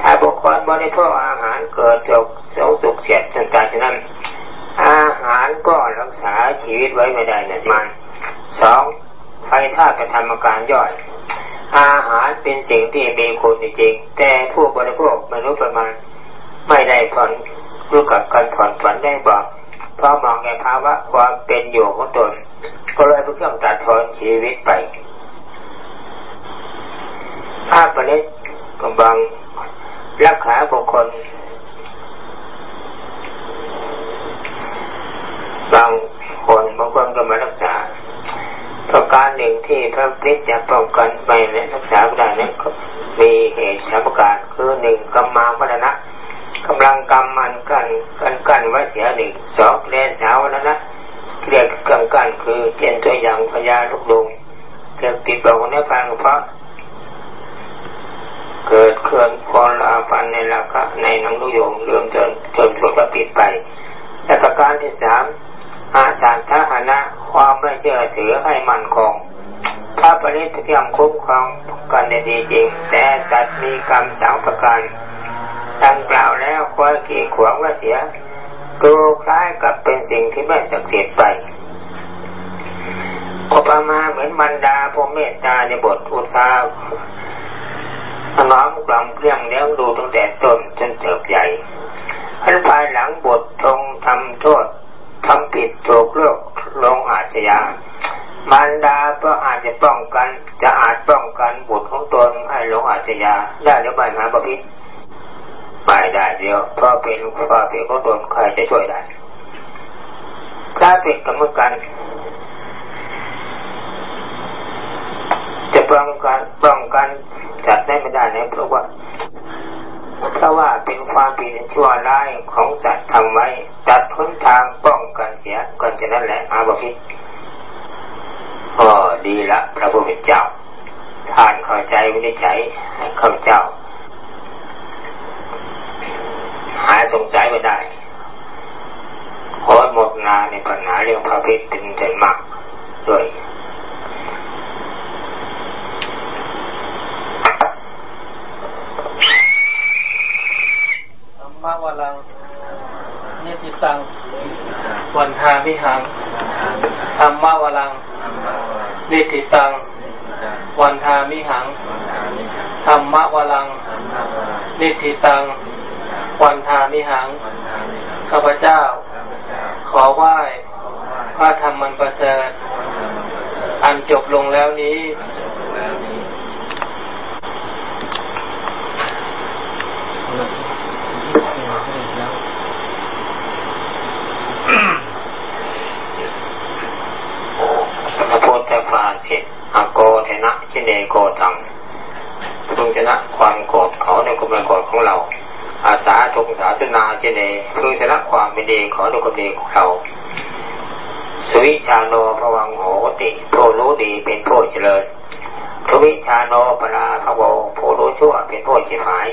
H: ถ้าบุคคลบริโภคอาหารเกิดจกสงสุกเสียดนั่นตายฉะนั้น อาหารก็รักษาชีวิตไว้ไม่ได้นะมันสองไฟธาตุทำการย่อย อาหารเป็นสิ่งที่มีคุณจริง แต่ผู้บริโภคไม่รู้ประมาณ ไม่ได้ผ่อนรู้กับการผ่อนฝันได้บอกเพราะมองในภาวะความเป็นอยู่ของตน ก็เลยเพื่อตัดทอนชีวิตไปถ้าประเด็นกำบังรักษาบุคคล บางคนบางคนก็มารักษาประการหนึ่งที่พระพิษจะป้องกันไปและรักษาได้นั้นมีเหตุสามประการคือหนึ่งกำมาพัฒนะกำลังกำมันกันกันกันไว้เสียหนึ่งสองแลสาวแล้วนะเรียกกำกันคือเจนตัวอย่างพญาลูกดงเรียกติดบอกในฟังเพราะเกิดเคลื่อนคอนลาฟันในราคะในหนังลูกโยงเลื่อมจนจนสุดก็ปิดไปและประการที่สาม อาสันทหนะ ความไม่เชื่อถือให้มันคงพระปริตเทียมคุ้มครองกันในดีจริง แต่สัตว์มีกรรมสองประการดังกล่าวแล้วคอยกีดขวางว่าเสียดูคล้ายกับเป็นสิ่งที่ไม่ศักดิ์สิทธิ์ไปอุปมาเหมือนบรรดาพวกเมตตาในบทอุทาน้อมกล่อมเลี้ยงเลี้ยงดูตั้งแต่ต้นจนเติบใหญ่อันภายหลังบททรงทำโทษ ทำผิดถูกเลือกลงอาชญามารดาก็อาจจะป้องกัน จะอาจป้องกันบุตรของตนให้ลงอาชญาได้หรือไม่มาบพิษไม่ได้เดียวเพราะเป็นความผิดของตนใครจะช่วยได้ถ้าผิดกันเมื่อกัน จะป้องกันป้องกันจัดได้ไม่ได้เนะเพราะว่า เพราะว่าเป็นความผิดชั่วร้ายของสัตว์ทำไว้ ตัดพ้นทางป้องกันเสียก่อนจะนั้นแหละอาบพิษก็ดีละพระพุทธเจ้าท่านเข้าใจวินิจฉัยให้ข้าพเจ้า หายสงสัยไม่ได้ขอหมดงาในปัญหาเรื่องพระพิษเป็นเด่นมากด้วย
I: ธรรมวลัง นิติตัง วันทามิหังธรรมวลัง นิติตัง วันทามิหังธรรมวลัง นิติตัง วันทามิหัง ข้าพเจ้า ขอไหว้พระธรรมมันประเสริฐ อันจบลงแล้วนี้
H: พระพุทธภาสิต อโกเทนะชิเนโกตังพึงชนะความโกรธเขาในความโกรธของเรา อาสาทุกสาสนาชิเนพึงชนะความไม่ดีขอในความดีของเราสวิชาโนภวังโหติผู้รู้ดีเป็นผู้เจริญทวิชาโนปราภโวผู้รู้ชั่วเป็นผู้จิตหาย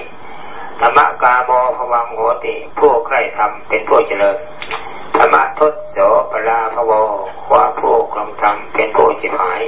H: ธรรมกาโมภวังโหติผู้ใคร่ทำเป็นผู้เจริญธรรมทศโสปราภโวว่าผู้กลมทำเป็นผู้จิตหาย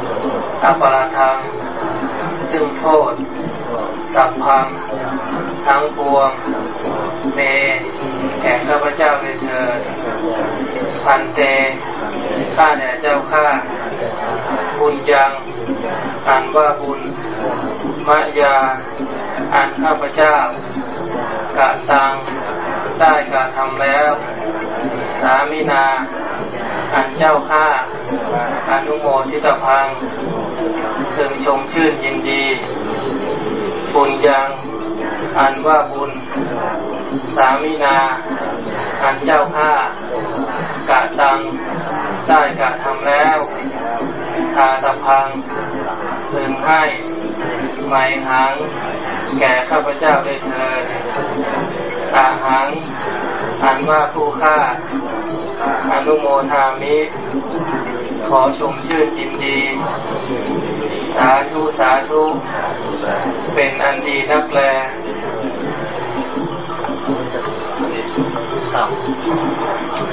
I: อดอปราทังซึ่งโทษ สัพพังทั้งปวง เม แก่ข้าพเจ้าเลยเถิดพันเต ข้าแด่เจ้าข้า บุญยังอันว่าบุญ มะยา อันข้าพเจ้ากะตัง ได้กะทำแล้ว สามินา อันเจ้าข้าอนุโมทิตพังถึงชมชื่นยินดี บุญยัง อันว่าบุญ สามินา อันเจ้าข้ากะตัง ได้กะทำแล้วทาตะพังพึงให้ไหมหัง แก่ข้าพเจ้าได้เถิดอาหัง อันว่าผู้ฆ่าอนุโมทามิ ขอชมชื่นยินดี สาธุสาธุ เป็นอันดีนักแล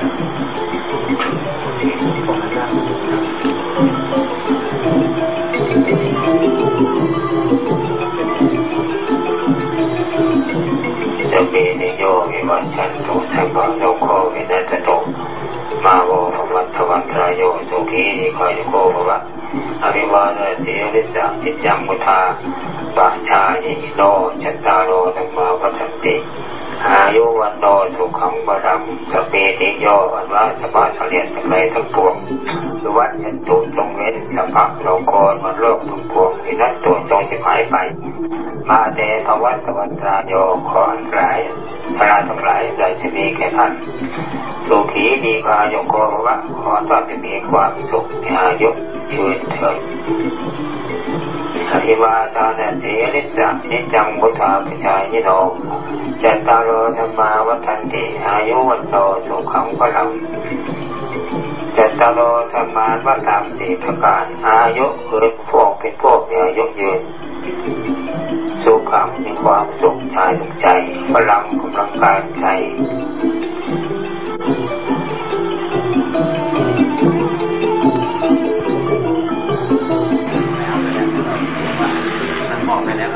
H: จ เมนโยวิวัชชันตุสัพพโลกโควินัสตุมาโวภวัตวันตรายโยสุขีนิคอยโกภวะอภิวาทเสีริสะจิตจังมุทาปะชาอิโนจัตตารโอธรรมาวัฏติ อายุวันโนสุขังบรังสเปติโยอันว่าสภาพเลียนทั้งหลายทั้งปวงสวัดฉันตุจงเว้นสภาพโลกรมันโลกทั้งปวงวินัสตุจงสิหายไป มาเตภวัตวันตรายโยขออันตรายพระทั้งหลายได้จะมีแก่ท่าน สุขีดีกาโยโกวะขอต้อนจะมีความสุขอายุยืนเถิด อธิวาตาเนสีนิสันิจังบุตาปิจายโนจัตตารโอธรรมาวัฏันติอายุวันโตสุขังพลังจัตตารโอธรรมาวัฏามสี่ประการ อายุคือพวกเป็นพวกอายุยืนสุขังมีความสุขใจใจพลังกำลังกายใจ
J: ช มอบไปแล้ว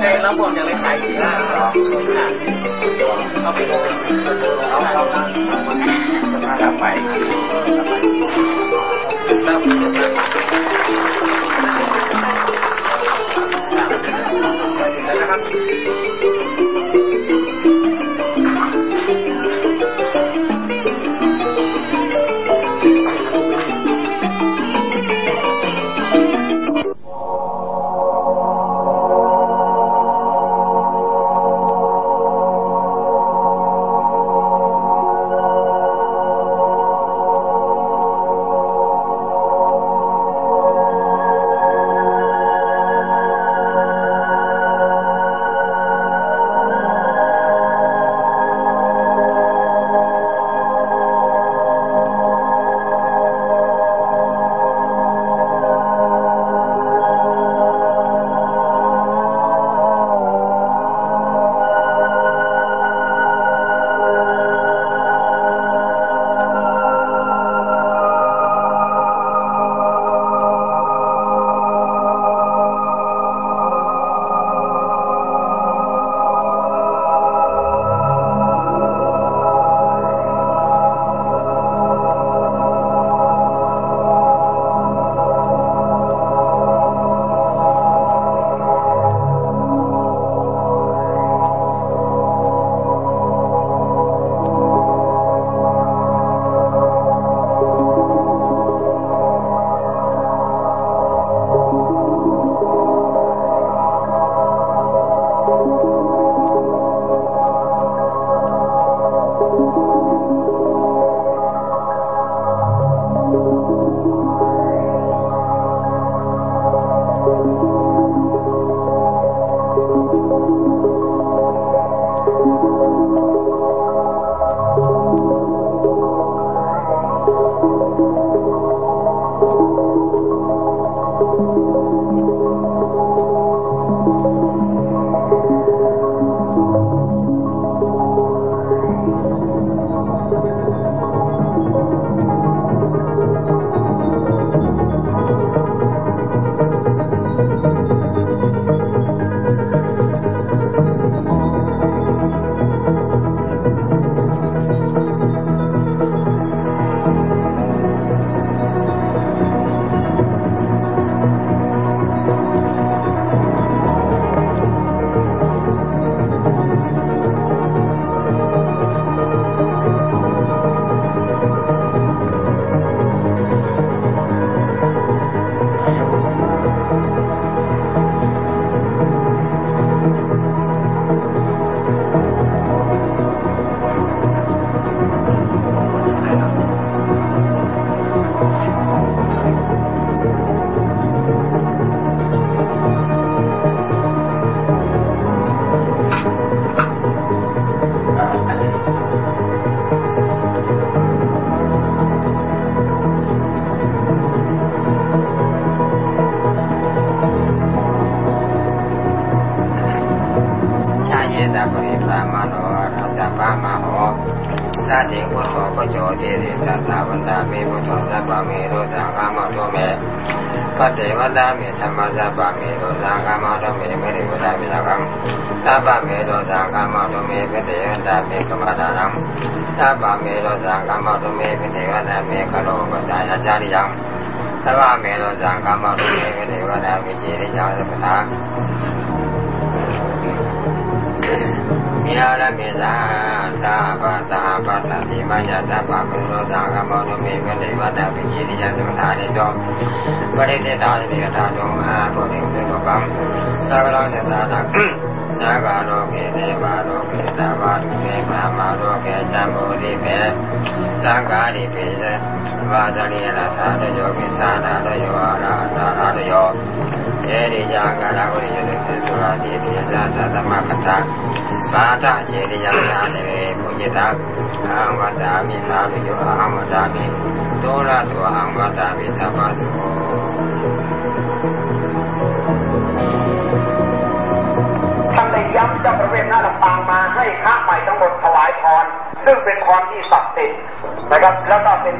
J: ในระบบจะไปขายสินค้าเขาไปเขาไป ကျေရကြောင်းသနာမြာရမေသာသာဘာသာဘာသာဒီမညာသာဘာကုရောသာကမောနမေကတိဝတ္တပိစီရိယသမဏာရေသောပရိသေတာရေတာတော်အာဘောဓိဥဒောပံသာဝရောသာနာသာဂါရောကေနေပါရောကေသာဘာရုကေမဟာမရောကေသံဘောဓိမေသံဃာရိပိသဘာဇရိယနာသာတယောကိသာနာတယောအာနာနာတယော คาโลเกเทวาโลเกตาวาตุเมพระมาโลเกจัมโมริเปสังฆาริเปเสวาสริยะสาตโยกิสานาตโยอาราตาราตโยเอริยากาลาวุริยะสุสุราติปิยะสัตตมะคัตตา ပါဒခြေရယနာနေဘုညတာအာမတာမိသာလူယောအာမတာမိသောရသောအာမတာမိသဗ္ဗသု
K: ท่านได้ย้ำเจ้าประเวทหน้าลำปางมาให้พระใหม่ทั้งหมดถวายพร ซึ่งเป็นพรที่ศักดิ์สิทธิ์นะครับ แล้วก็เป็น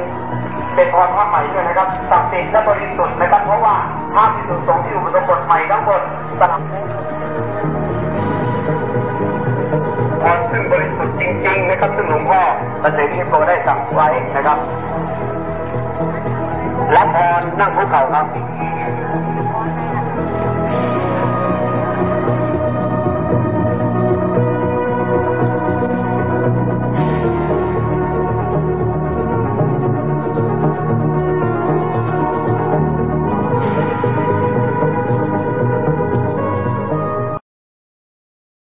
K: เป็นพรพระใหม่ด้วยนะครับศักดิ์สิทธิ์และบริสุทธิ์นะครับ เพราะว่า ภาพที่สุดสงที่อุปสมบทใหม่ทั้งหมดสลับพรซึ่งบริสุทธิ์จริง ๆ นะครับ ซึ่งหลวงพ่อพระเสรีโปได้สั่งไว้นะครับ และพอนั่งภูเขาครับ